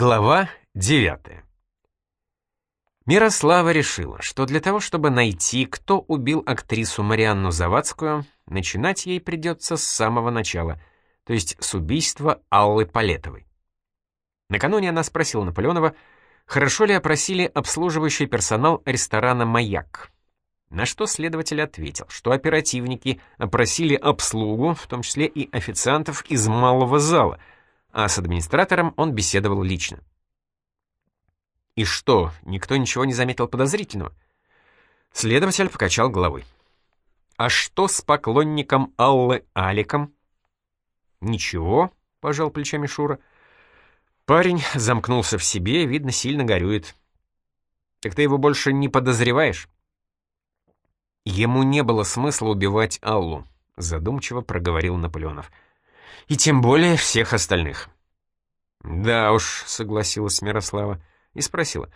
Глава 9 Мирослава решила, что для того, чтобы найти, кто убил актрису Марианну Завадскую, начинать ей придется с самого начала, то есть с убийства Аллы Палетовой. Накануне она спросила Наполеонова, хорошо ли опросили обслуживающий персонал ресторана «Маяк». На что следователь ответил, что оперативники опросили обслугу, в том числе и официантов из малого зала, а с администратором он беседовал лично. И что, никто ничего не заметил подозрительного? Следователь покачал головой. А что с поклонником Аллы Аликом? Ничего, пожал плечами Шура. Парень замкнулся в себе, видно, сильно горюет. Так ты его больше не подозреваешь? Ему не было смысла убивать Аллу, задумчиво проговорил Наполеонов. И тем более всех остальных. Да уж, согласилась Мирослава и спросила.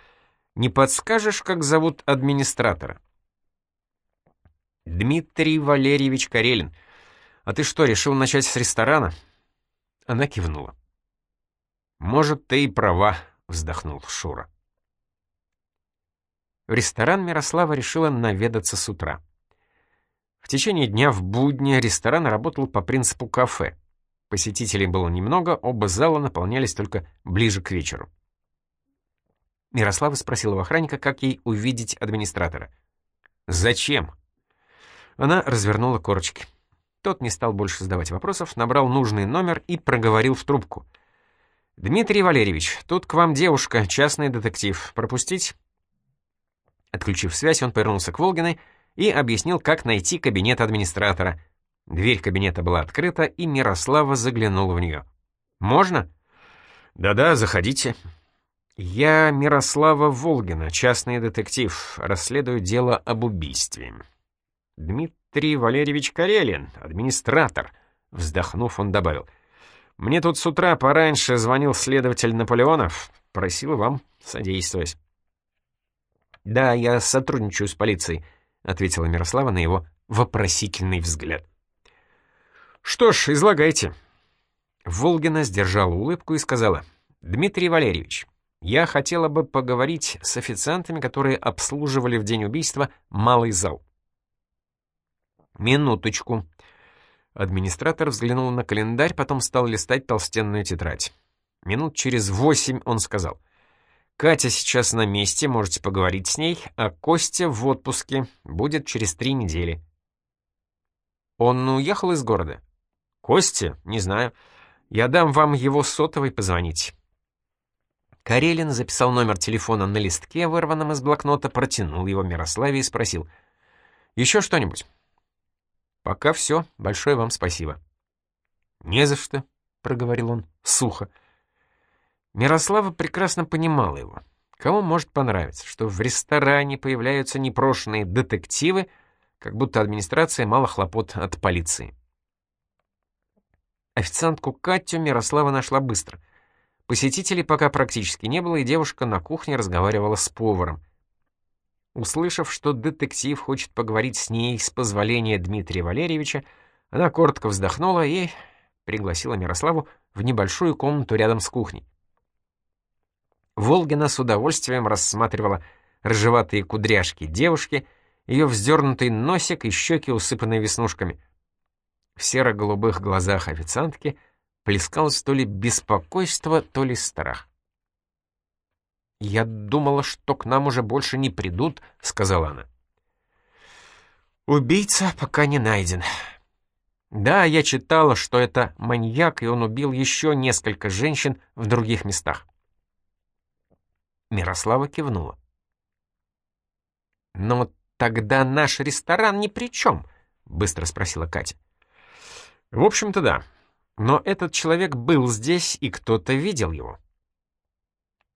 Не подскажешь, как зовут администратора? Дмитрий Валерьевич Карелин. А ты что, решил начать с ресторана? Она кивнула. Может, ты и права, вздохнул Шура. В ресторан Мирослава решила наведаться с утра. В течение дня в будни ресторан работал по принципу кафе. Посетителей было немного, оба зала наполнялись только ближе к вечеру. Мирослава спросила у охранника, как ей увидеть администратора. «Зачем?» Она развернула корочки. Тот не стал больше задавать вопросов, набрал нужный номер и проговорил в трубку. «Дмитрий Валерьевич, тут к вам девушка, частный детектив. Пропустить?» Отключив связь, он повернулся к Волгиной и объяснил, как найти кабинет администратора. Дверь кабинета была открыта, и Мирослава заглянула в нее. «Можно?» «Да-да, заходите». «Я Мирослава Волгина, частный детектив, расследую дело об убийстве». «Дмитрий Валерьевич Карелин, администратор», — вздохнув, он добавил. «Мне тут с утра пораньше звонил следователь Наполеонов, просил вам содействовать». «Да, я сотрудничаю с полицией», — ответила Мирослава на его вопросительный взгляд. «Что ж, излагайте». Волгина сдержала улыбку и сказала, «Дмитрий Валерьевич, я хотела бы поговорить с официантами, которые обслуживали в день убийства малый зал». «Минуточку». Администратор взглянул на календарь, потом стал листать толстенную тетрадь. Минут через восемь он сказал — Катя сейчас на месте, можете поговорить с ней, а Костя в отпуске, будет через три недели. Он уехал из города? Костя? Не знаю. Я дам вам его сотовый позвонить. Карелин записал номер телефона на листке, вырванном из блокнота, протянул его Мирославе и спросил. «Еще что-нибудь?» «Пока все. Большое вам спасибо». «Не за что», — проговорил он сухо. Мирослава прекрасно понимала его. Кому может понравиться, что в ресторане появляются непрошенные детективы, как будто администрация мало хлопот от полиции. Официантку Катю Мирослава нашла быстро. Посетителей пока практически не было, и девушка на кухне разговаривала с поваром. Услышав, что детектив хочет поговорить с ней с позволения Дмитрия Валерьевича, она коротко вздохнула и пригласила Мирославу в небольшую комнату рядом с кухней. Волгина с удовольствием рассматривала рыжеватые кудряшки девушки, ее вздернутый носик и щеки, усыпанные веснушками. В серо-голубых глазах официантки плескалось то ли беспокойство, то ли страх. «Я думала, что к нам уже больше не придут», — сказала она. «Убийца пока не найден», да, я читала, что это маньяк, и он убил еще несколько женщин в других местах. Мирослава кивнула. «Но тогда наш ресторан ни при чем», — быстро спросила Катя. «В общем-то, да. Но этот человек был здесь, и кто-то видел его».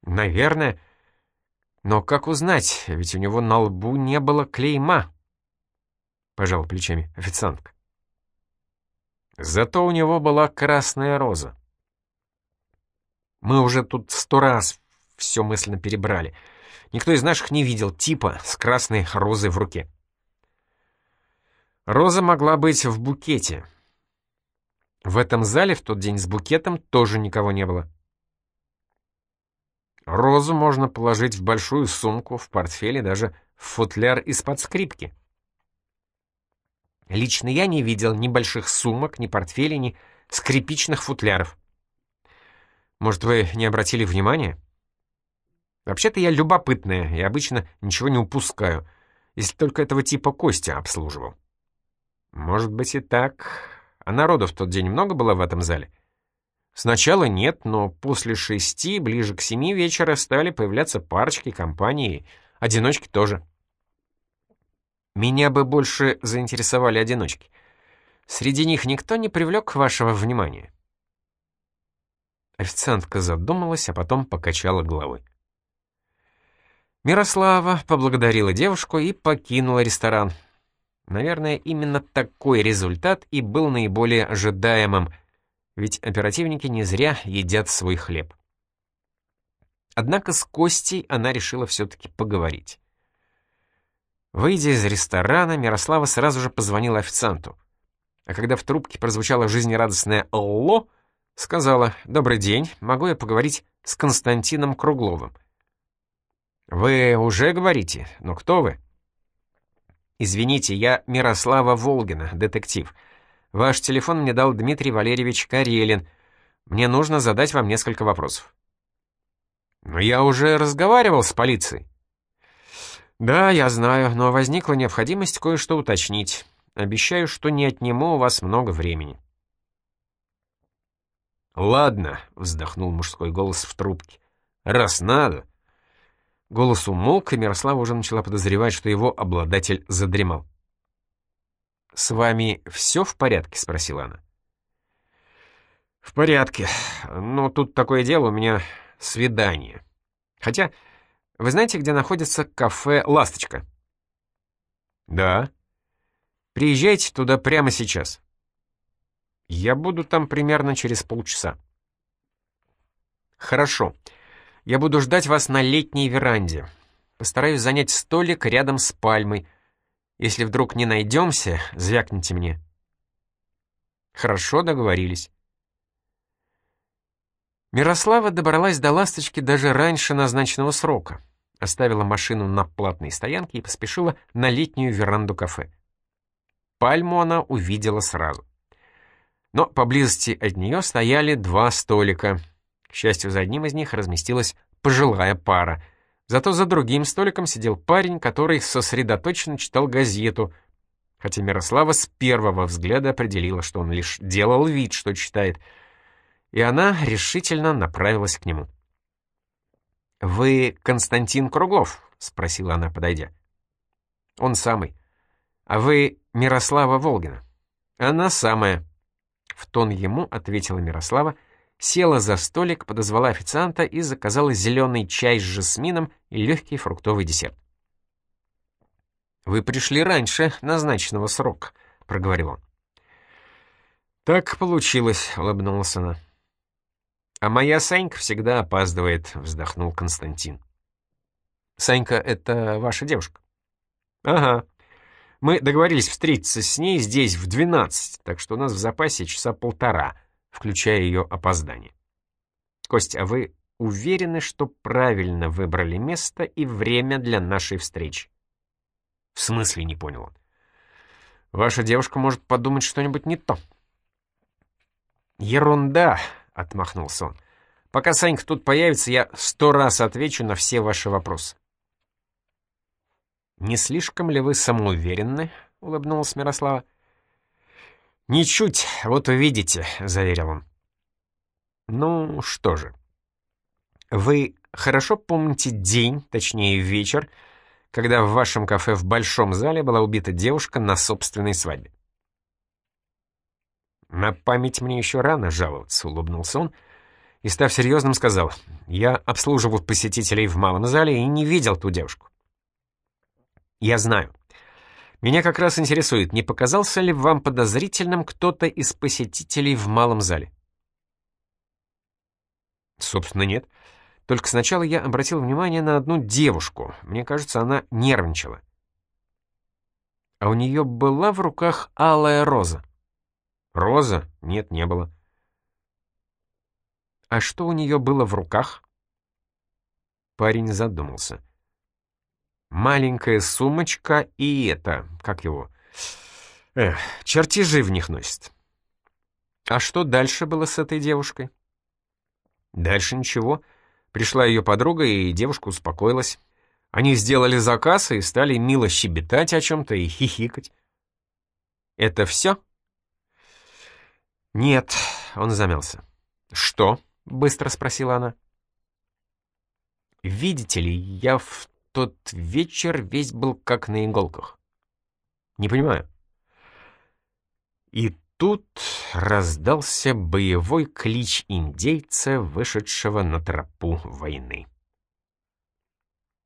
«Наверное. Но как узнать, ведь у него на лбу не было клейма?» — пожал плечами официантка. «Зато у него была красная роза. Мы уже тут сто раз все мысленно перебрали. Никто из наших не видел типа с красной розой в руке. Роза могла быть в букете. — В этом зале в тот день с букетом тоже никого не было. Розу можно положить в большую сумку, в портфеле, даже в футляр из-под скрипки. Лично я не видел ни больших сумок, ни портфелей, ни скрипичных футляров. Может, вы не обратили внимания? Вообще-то я любопытная и обычно ничего не упускаю, если только этого типа Костя обслуживал. Может быть и так. А народу в тот день много было в этом зале? Сначала нет, но после шести, ближе к семи вечера стали появляться парочки, компании, одиночки тоже. Меня бы больше заинтересовали одиночки. Среди них никто не привлек вашего внимания. Официантка задумалась, а потом покачала головой. Мирослава поблагодарила девушку и покинула ресторан. Наверное, именно такой результат и был наиболее ожидаемым — ведь оперативники не зря едят свой хлеб. Однако с Костей она решила все-таки поговорить. Выйдя из ресторана, Мирослава сразу же позвонила официанту. А когда в трубке прозвучало жизнерадостное «Алло», сказала «Добрый день, могу я поговорить с Константином Кругловым?» «Вы уже говорите, но кто вы?» «Извините, я Мирослава Волгина, детектив. Ваш телефон мне дал Дмитрий Валерьевич Карелин. Мне нужно задать вам несколько вопросов». «Но я уже разговаривал с полицией». «Да, я знаю, но возникла необходимость кое-что уточнить. Обещаю, что не отниму у вас много времени». «Ладно», — вздохнул мужской голос в трубке. «Раз надо». Голос умолк, и Мирослава уже начала подозревать, что его обладатель задремал. «С вами все в порядке?» — спросила она. «В порядке. Но тут такое дело, у меня свидание. Хотя, вы знаете, где находится кафе «Ласточка»?» «Да». «Приезжайте туда прямо сейчас». «Я буду там примерно через полчаса». «Хорошо. Я буду ждать вас на летней веранде. Постараюсь занять столик рядом с пальмой, если вдруг не найдемся, звякните мне». «Хорошо, договорились». Мирослава добралась до «Ласточки» даже раньше назначенного срока, оставила машину на платной стоянке и поспешила на летнюю веранду кафе. Пальму она увидела сразу. Но поблизости от нее стояли два столика. К счастью, за одним из них разместилась пожилая пара — Зато за другим столиком сидел парень, который сосредоточенно читал газету, хотя Мирослава с первого взгляда определила, что он лишь делал вид, что читает, и она решительно направилась к нему. «Вы Константин Круглов?» — спросила она, подойдя. «Он самый. А вы Мирослава Волгина?» «Она самая». В тон ему ответила Мирослава, села за столик, подозвала официанта и заказала зеленый чай с жасмином и легкий фруктовый десерт. «Вы пришли раньше назначенного срока», — проговорил он. «Так получилось», — улыбнулась она. «А моя Санька всегда опаздывает», — вздохнул Константин. «Санька — это ваша девушка?» «Ага. Мы договорились встретиться с ней здесь в двенадцать, так что у нас в запасе часа полтора» включая ее опоздание. «Костя, а вы уверены, что правильно выбрали место и время для нашей встречи?» «В смысле?» — не понял он. «Ваша девушка может подумать что-нибудь не то». «Ерунда!» — отмахнулся он. «Пока Санька тут появится, я сто раз отвечу на все ваши вопросы». «Не слишком ли вы самоуверенны?» — улыбнулась Мирослава. «Ничуть, вот увидите», — заверил он. «Ну что же, вы хорошо помните день, точнее вечер, когда в вашем кафе в Большом зале была убита девушка на собственной свадьбе?» «На память мне еще рано жаловаться», — улыбнулся он, и, став серьезным, сказал, «Я обслуживал посетителей в малом зале и не видел ту девушку». «Я знаю. Меня как раз интересует, не показался ли вам подозрительным кто-то из посетителей в малом зале? Собственно, нет. Только сначала я обратил внимание на одну девушку. Мне кажется, она нервничала. А у нее была в руках алая роза. Роза? Нет, не было. А что у нее было в руках? Парень задумался. Маленькая сумочка и это, как его? Эх, чертежи в них носит. А что дальше было с этой девушкой? Дальше ничего. Пришла ее подруга, и девушка успокоилась. Они сделали заказ и стали мило щебетать о чем-то и хихикать. «Это все?» «Нет», — он замялся. «Что?» — быстро спросила она. «Видите ли, я в тот вечер весь был как на иголках». «Не понимаю». И тут раздался боевой клич индейца, вышедшего на тропу войны.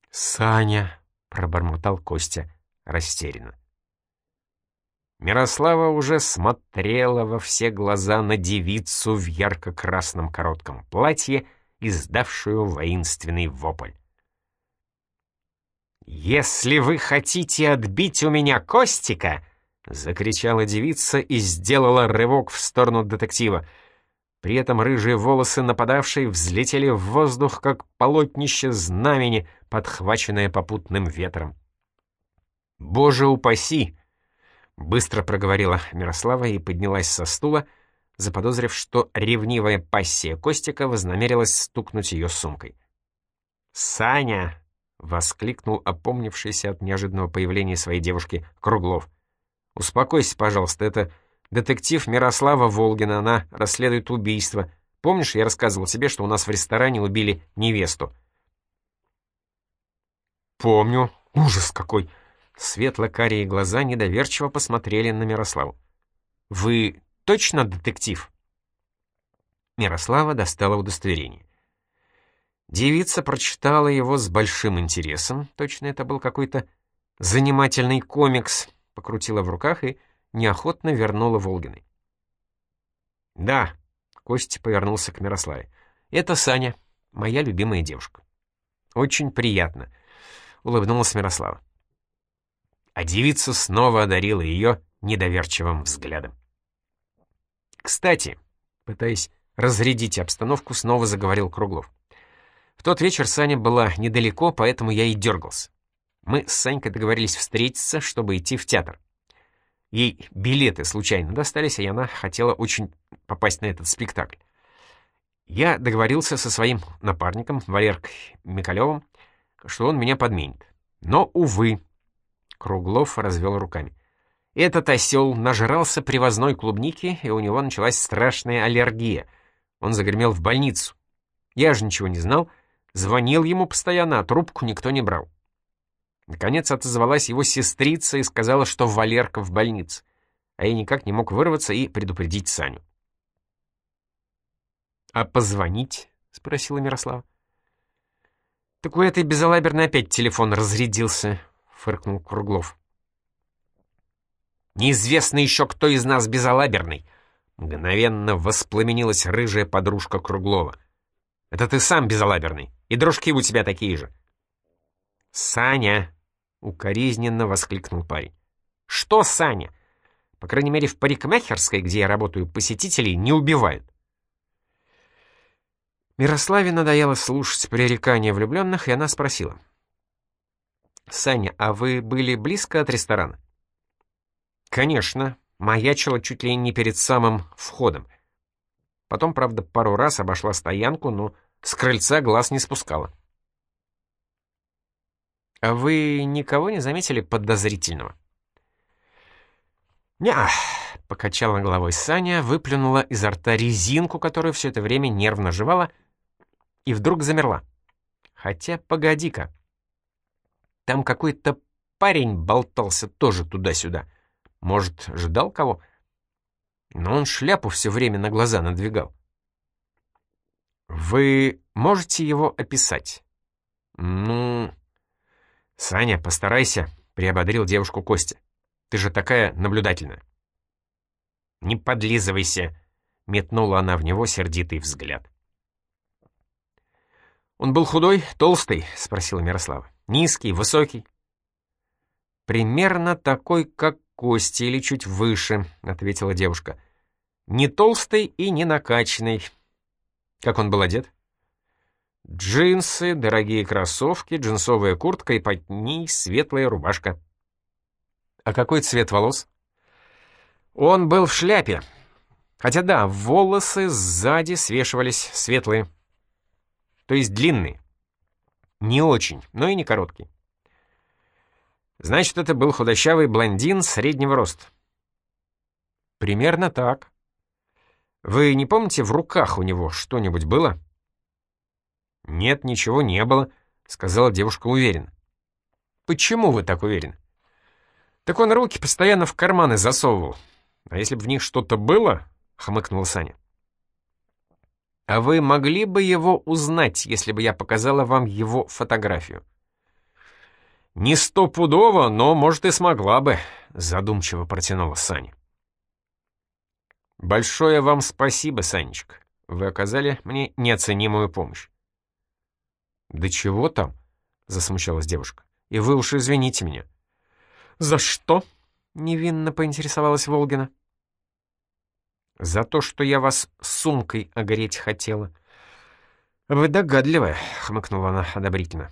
«Саня!» — пробормотал Костя растерянно. Мирослава уже смотрела во все глаза на девицу в ярко-красном коротком платье, издавшую воинственный вопль. «Если вы хотите отбить у меня Костика!» — закричала девица и сделала рывок в сторону детектива. При этом рыжие волосы нападавшей взлетели в воздух, как полотнище знамени, подхваченное попутным ветром. «Боже упаси!» — быстро проговорила Мирослава и поднялась со стула, заподозрив, что ревнивая пассия Костика вознамерилась стукнуть ее сумкой. «Саня!» — воскликнул опомнившийся от неожиданного появления своей девушки Круглов — Успокойся, пожалуйста, это детектив Мирослава Волгина, она расследует убийство. Помнишь, я рассказывал тебе, что у нас в ресторане убили невесту? Помню. Ужас какой! Светло-карие глаза недоверчиво посмотрели на Мирославу. «Вы точно детектив?» Мирослава достала удостоверение. Девица прочитала его с большим интересом, точно это был какой-то занимательный комикс, покрутила в руках и неохотно вернула Волгиной. «Да», — Костя повернулся к Мирославе, — «это Саня, моя любимая девушка». «Очень приятно», — улыбнулась Мирослава. А девица снова одарила ее недоверчивым взглядом. «Кстати», — пытаясь разрядить обстановку, снова заговорил Круглов. «В тот вечер Саня была недалеко, поэтому я и дергался. Мы с Санькой договорились встретиться, чтобы идти в театр. Ей билеты случайно достались, и она хотела очень попасть на этот спектакль. Я договорился со своим напарником, Валеркой Микалевым, что он меня подменит. Но, увы, Круглов развел руками. Этот осел нажрался привозной клубники, и у него началась страшная аллергия. Он загремел в больницу. Я же ничего не знал, звонил ему постоянно, а трубку никто не брал. Наконец отозвалась его сестрица и сказала, что Валерка в больнице, а я никак не мог вырваться и предупредить Саню. «А позвонить?» — спросила Мирослава. «Так у этой безалаберной опять телефон разрядился», — фыркнул Круглов. «Неизвестно еще, кто из нас безалаберный», — мгновенно воспламенилась рыжая подружка Круглова. «Это ты сам безалаберный, и дружки у тебя такие же». «Саня!» — укоризненно воскликнул парень. «Что, Саня? По крайней мере, в парикмахерской, где я работаю, посетителей не убивают». Мирославе надоело слушать пререкания влюбленных, и она спросила. «Саня, а вы были близко от ресторана?» «Конечно. Маячила чуть ли не перед самым входом. Потом, правда, пару раз обошла стоянку, но с крыльца глаз не спускала». А вы никого не заметили подозрительного? «Не-а», покачала головой Саня, выплюнула изо рта резинку, которую все это время нервно жевала, и вдруг замерла. Хотя, погоди-ка. Там какой-то парень болтался тоже туда-сюда. Может, ждал кого? Но он шляпу все время на глаза надвигал. «Вы можете его описать?» «Ну, «Саня, постарайся», — приободрил девушку Костя. «Ты же такая наблюдательная». «Не подлизывайся», — метнула она в него сердитый взгляд. «Он был худой, толстый?» — спросила Мирослава. «Низкий, высокий?» «Примерно такой, как Костя, или чуть выше», — ответила девушка. «Не толстый и не накачанный». «Как он был одет?» Джинсы, дорогие кроссовки, джинсовая куртка и под ней светлая рубашка. А какой цвет волос? Он был в шляпе. Хотя да, волосы сзади свешивались светлые. То есть длинные. Не очень, но и не короткие. Значит, это был худощавый блондин среднего роста. Примерно так. Вы не помните, в руках у него что-нибудь было? Нет, ничего не было, сказала девушка уверенно. Почему вы так уверены? Так он руки постоянно в карманы засовывал. А если бы в них что-то было, хмыкнул Саня. А вы могли бы его узнать, если бы я показала вам его фотографию? Не стопудово, но, может, и смогла бы, задумчиво протянула Саня. Большое вам спасибо, Санечка. Вы оказали мне неоценимую помощь. Да чего там? Засмущалась девушка. И вы уж извините меня. За что? Невинно поинтересовалась Волгина. За то, что я вас сумкой огореть хотела. Вы догадливая, хмыкнула она одобрительно.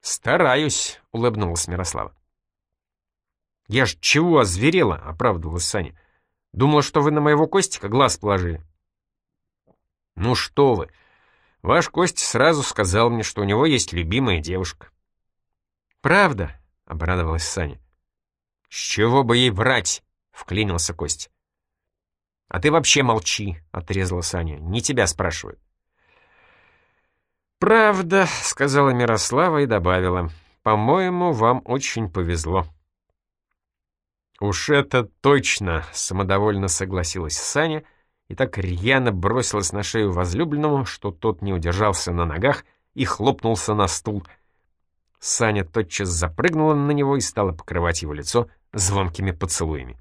«Стараюсь», — улыбнулась Мирослава. «Я ж чего озверела?» — оправдывалась Саня. Думала, что вы на моего Костика глаз положили». «Ну что вы! Ваш Костя сразу сказал мне, что у него есть любимая девушка». «Правда?» — обрадовалась Саня. «С чего бы ей врать?» — вклинился Костя. «А ты вообще молчи», — отрезала Саня. «Не тебя спрашивают». «Правда», — сказала Мирослава и добавила. «По-моему, вам очень повезло». «Уж это точно!» — самодовольно согласилась Саня и так рьяно бросилась на шею возлюбленному, что тот не удержался на ногах и хлопнулся на стул. Саня тотчас запрыгнула на него и стала покрывать его лицо звонкими поцелуями.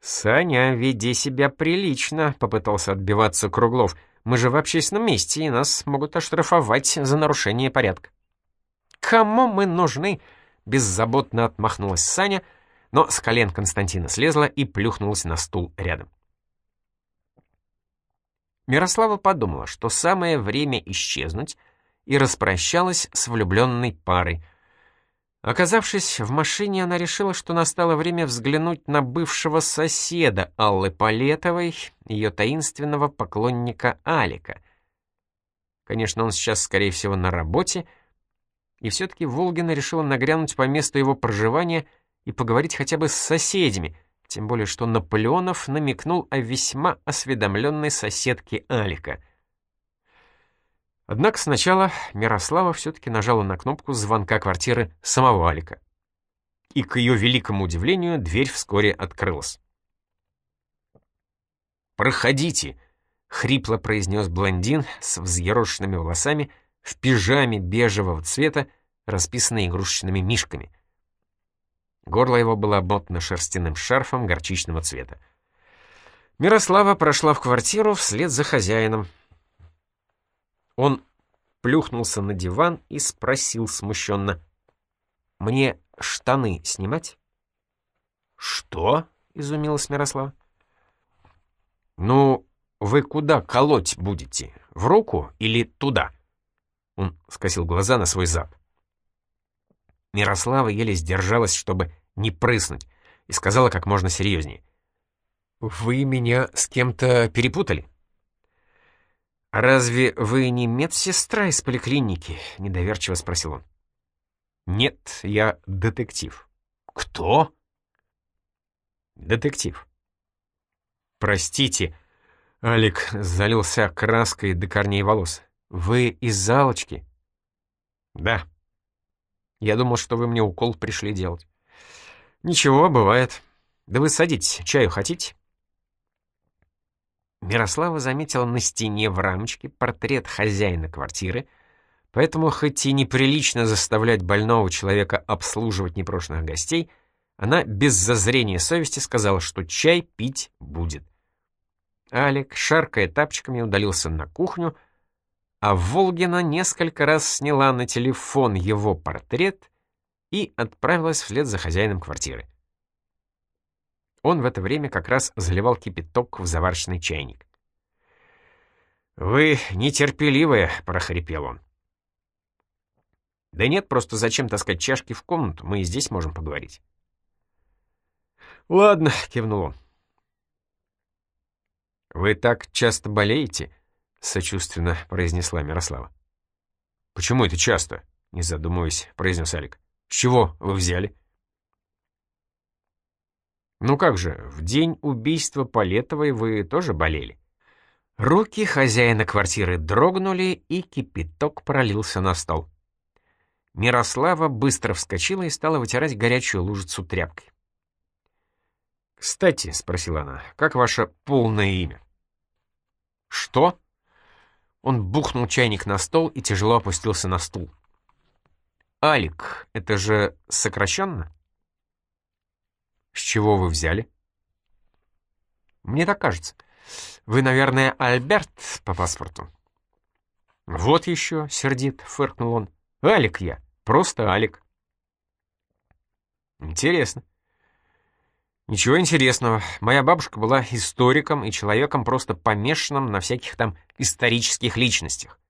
«Саня, веди себя прилично», — попытался отбиваться Круглов. «Мы же в общественном месте, и нас могут оштрафовать за нарушение порядка». «Кому мы нужны?» — беззаботно отмахнулась Саня — но с колен Константина слезла и плюхнулась на стул рядом. Мирослава подумала, что самое время исчезнуть, и распрощалась с влюбленной парой. Оказавшись в машине, она решила, что настало время взглянуть на бывшего соседа Аллы Палетовой, ее таинственного поклонника Алика. Конечно, он сейчас, скорее всего, на работе, и все-таки Волгина решила нагрянуть по месту его проживания — и поговорить хотя бы с соседями, тем более что Наполеонов намекнул о весьма осведомленной соседке Алика. Однако сначала Мирослава все-таки нажала на кнопку звонка квартиры самого Алика. И, к ее великому удивлению, дверь вскоре открылась. «Проходите!» — хрипло произнес блондин с взъерошенными волосами в пижаме бежевого цвета, расписанной игрушечными мишками. Горло его было обмотано шерстяным шарфом горчичного цвета. Мирослава прошла в квартиру вслед за хозяином. Он плюхнулся на диван и спросил смущенно. «Мне штаны снимать?» «Что?» — изумилась Мирослава. «Ну, вы куда колоть будете? В руку или туда?» Он скосил глаза на свой зад. Мирослава еле сдержалась, чтобы не прыснуть, и сказала как можно серьезнее. «Вы меня с кем-то перепутали?» «Разве вы не медсестра из поликлиники?» — недоверчиво спросил он. «Нет, я детектив». «Кто?» «Детектив». «Простите», — Алик залился краской до корней волос. «Вы из залочки?» «Да». Я думал, что вы мне укол пришли делать. Ничего, бывает. Да вы садитесь, чаю хотите? Мирослава заметила на стене в рамочке портрет хозяина квартиры, поэтому хоть и неприлично заставлять больного человека обслуживать непрошенных гостей, она без зазрения совести сказала, что чай пить будет. Алик, шаркая тапчиками, удалился на кухню, а Волгина несколько раз сняла на телефон его портрет и отправилась вслед за хозяином квартиры. Он в это время как раз заливал кипяток в заварочный чайник. «Вы нетерпеливые», — прохрипел он. «Да нет, просто зачем таскать чашки в комнату? Мы и здесь можем поговорить». «Ладно», — кивнул он. «Вы так часто болеете?» — сочувственно произнесла Мирослава. «Почему это часто?» — не задумываясь, произнес Алик. «С чего вы взяли?» «Ну как же, в день убийства Полетовой вы тоже болели?» Руки хозяина квартиры дрогнули, и кипяток пролился на стол. Мирослава быстро вскочила и стала вытирать горячую лужицу тряпкой. «Кстати», — спросила она, — «как ваше полное имя?» «Что?» Он бухнул чайник на стол и тяжело опустился на стул. «Алик, это же сокращенно?» «С чего вы взяли?» «Мне так кажется. Вы, наверное, Альберт по паспорту?» «Вот еще», — сердит, — фыркнул он. «Алик я, просто Алик». «Интересно. Ничего интересного. Моя бабушка была историком и человеком просто помешанным на всяких там исторических личностях.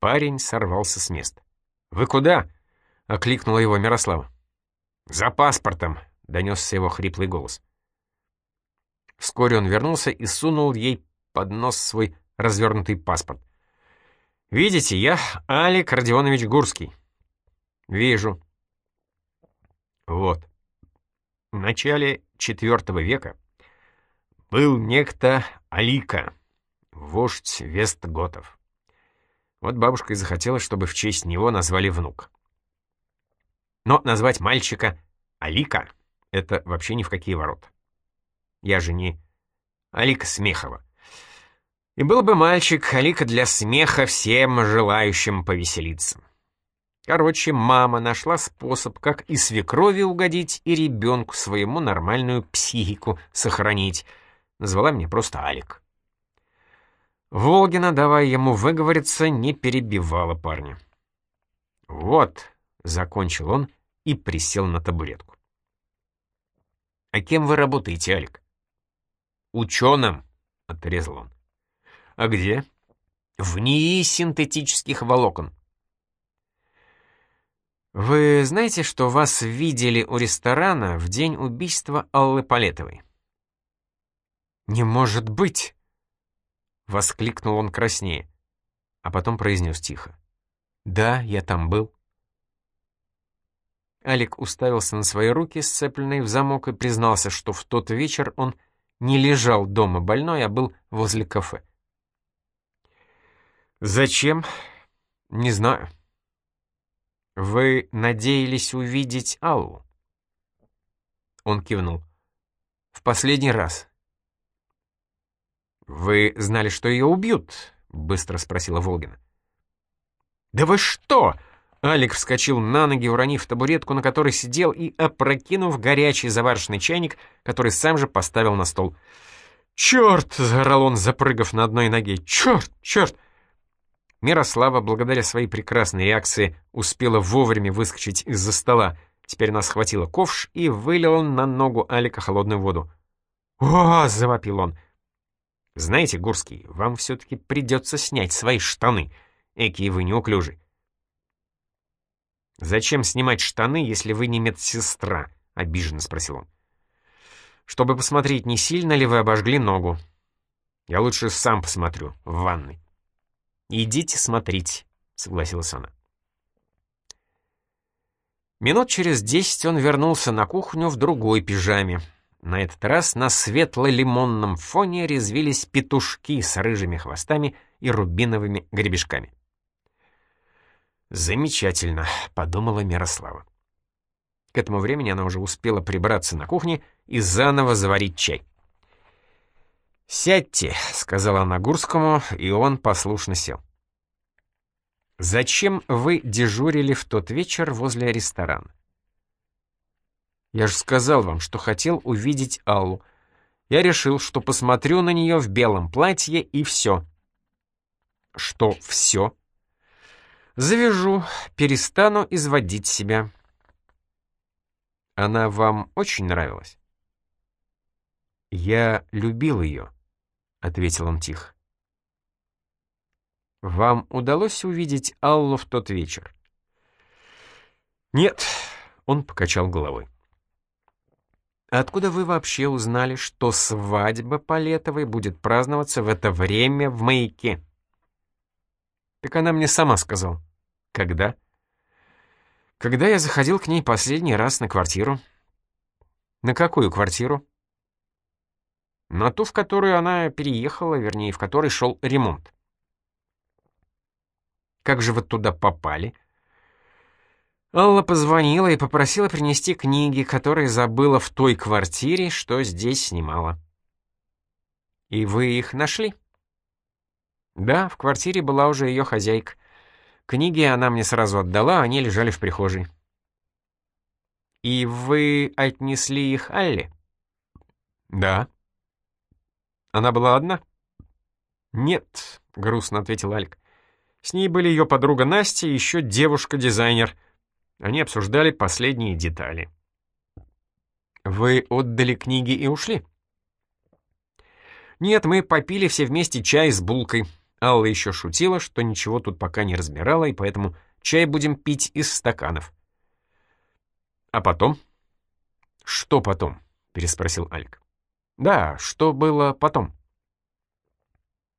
Парень сорвался с места. «Вы куда?» — окликнула его Мирослава. «За паспортом», — донесся его хриплый голос. Вскоре он вернулся и сунул ей под нос свой развернутый паспорт. «Видите, я Алик Родионович Гурский». «Вижу». «Вот, в начале IV века был некто Алика, вождь Вестготов. Вот бабушка и захотела, чтобы в честь него назвали внук. Но назвать мальчика Алика — это вообще ни в какие ворота. Я же не Алика Смехова. И был бы мальчик Алика для смеха всем желающим повеселиться. Короче, мама нашла способ, как и свекрови угодить, и ребенку своему нормальную психику сохранить. Назвала меня просто Алик. Волгина, давая ему выговориться, не перебивала парня. «Вот», — закончил он и присел на табуретку. «А кем вы работаете, Алик?» «Ученым», — отрезал он. «А где?» «В НИИ синтетических волокон». «Вы знаете, что вас видели у ресторана в день убийства Аллы Палетовой?» «Не может быть!» — воскликнул он краснее, а потом произнес тихо. «Да, я там был». Алик уставился на свои руки, сцепленные в замок, и признался, что в тот вечер он не лежал дома больной, а был возле кафе. «Зачем? Не знаю». «Вы надеялись увидеть Аллу?» Он кивнул. «В последний раз». «Вы знали, что ее убьют?» — быстро спросила Волгина. «Да вы что?» Алик вскочил на ноги, уронив табуретку, на которой сидел, и опрокинув горячий заварочный чайник, который сам же поставил на стол. «Черт!» — заорал он, запрыгав на одной ноге. «Черт! Черт!» Мирослава, благодаря своей прекрасной реакции, успела вовремя выскочить из-за стола. Теперь она схватила ковш и вылила на ногу Алика холодную воду. «О!» — завопил он. «Знаете, Гурский, вам все-таки придется снять свои штаны. Экие вы неуклюжи». «Зачем снимать штаны, если вы не медсестра?» — обиженно спросил он. «Чтобы посмотреть, не сильно ли вы обожгли ногу. Я лучше сам посмотрю в ванной». «Идите смотрите», — согласилась она. Минут через десять он вернулся на кухню в другой пижаме. На этот раз на светло-лимонном фоне резвились петушки с рыжими хвостами и рубиновыми гребешками. «Замечательно», — подумала Мирослава. К этому времени она уже успела прибраться на кухне и заново заварить чай. «Сядьте», — сказала она Гурскому, и он послушно сел. «Зачем вы дежурили в тот вечер возле ресторана?» «Я же сказал вам, что хотел увидеть Аллу. Я решил, что посмотрю на нее в белом платье и все». «Что все?» «Завяжу, перестану изводить себя». «Она вам очень нравилась?» «Я любил ее», — ответил он тихо. Вам удалось увидеть Аллу в тот вечер? Нет, он покачал головой. Откуда вы вообще узнали, что свадьба Палетовой будет праздноваться в это время в маяке? Так она мне сама сказала. Когда? Когда я заходил к ней последний раз на квартиру. На какую квартиру? На ту, в которую она переехала, вернее, в которой шел ремонт. Как же вы туда попали? Алла позвонила и попросила принести книги, которые забыла в той квартире, что здесь снимала. И вы их нашли? Да, в квартире была уже ее хозяйка. Книги она мне сразу отдала, они лежали в прихожей. И вы отнесли их Алле? Да. Она была одна? Нет, грустно ответил Альк. С ней были ее подруга Настя и еще девушка-дизайнер. Они обсуждали последние детали. Вы отдали книги и ушли? Нет, мы попили все вместе чай с булкой. Алла еще шутила, что ничего тут пока не разбирала, и поэтому чай будем пить из стаканов. А потом? Что потом? переспросил Альк. Да, что было потом?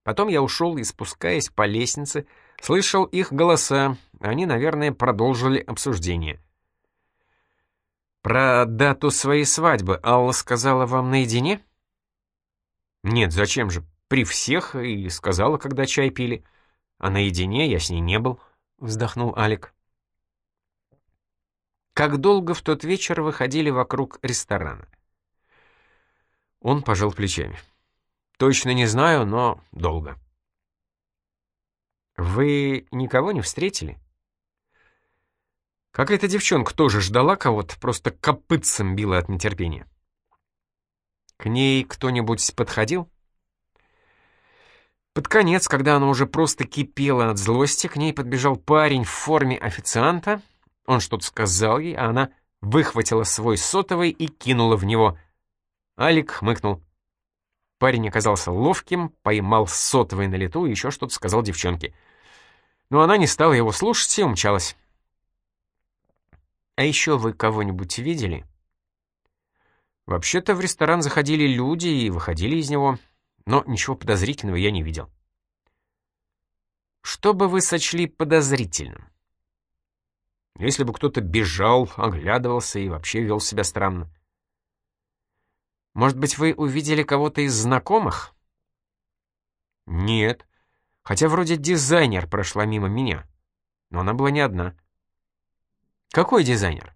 Потом я ушел и, спускаясь по лестнице, слышал их голоса. Они, наверное, продолжили обсуждение. «Про дату своей свадьбы Алла сказала вам наедине?» «Нет, зачем же? При всех и сказала, когда чай пили. А наедине я с ней не был», — вздохнул Алик. «Как долго в тот вечер выходили вокруг ресторана?» Он пожал плечами. «Точно не знаю, но долго». «Вы никого не встретили?» Какая-то девчонка тоже ждала кого-то, просто копытцем била от нетерпения. К ней кто-нибудь подходил? Под конец, когда она уже просто кипела от злости, к ней подбежал парень в форме официанта. Он что-то сказал ей, а она выхватила свой сотовый и кинула в него. Алик хмыкнул. Парень оказался ловким, поймал сотовый на лету и еще что-то сказал девчонке. Но она не стала его слушать и умчалась. «А еще вы кого-нибудь видели?» Вообще-то в ресторан заходили люди и выходили из него но ничего подозрительного я не видел. Что бы вы сочли подозрительным? Если бы кто-то бежал, оглядывался и вообще вел себя странно. Может быть, вы увидели кого-то из знакомых? Нет. Хотя вроде дизайнер прошла мимо меня. Но она была не одна. Какой дизайнер?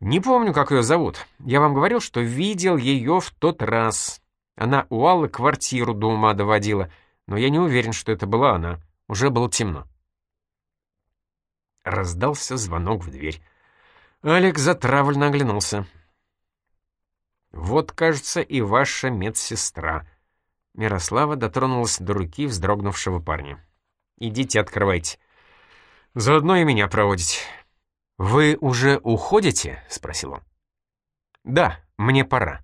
Не помню, как ее зовут. Я вам говорил, что видел ее в тот раз. Она у Аллы квартиру до ума доводила, но я не уверен, что это была она. Уже было темно. Раздался звонок в дверь. Алекс затравленно оглянулся. «Вот, кажется, и ваша медсестра». Мирослава дотронулась до руки вздрогнувшего парня. «Идите, открывайте. Заодно и меня проводите». «Вы уже уходите?» — спросил он. «Да, мне пора».